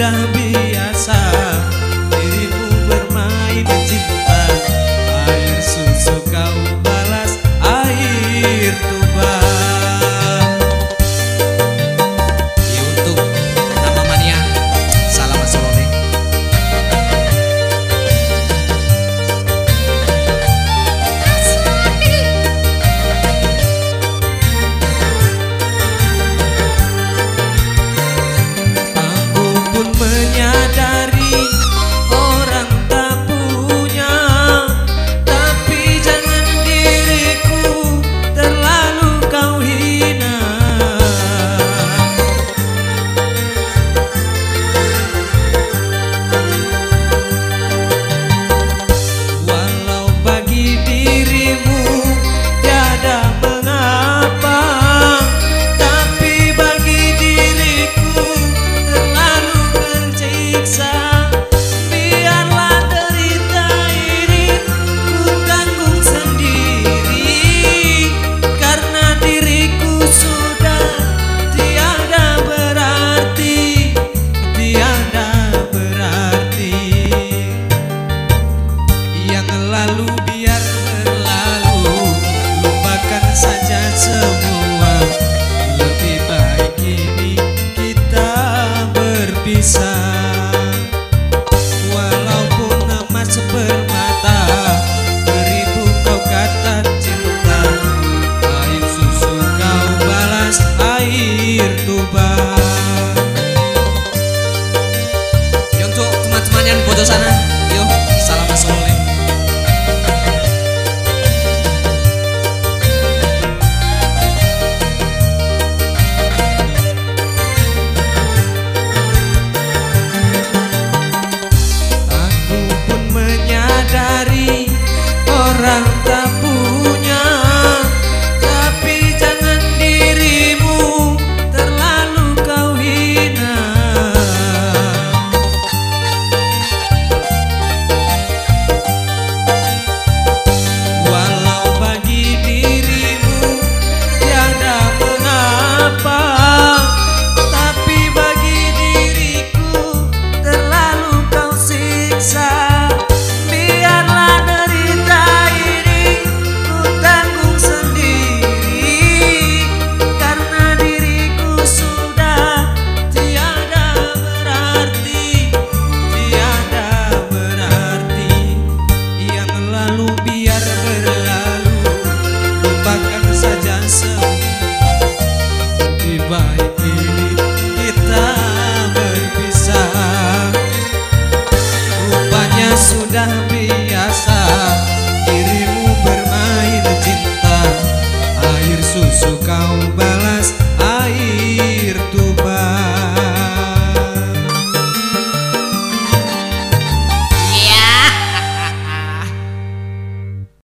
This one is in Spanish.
vida. enseñar. casa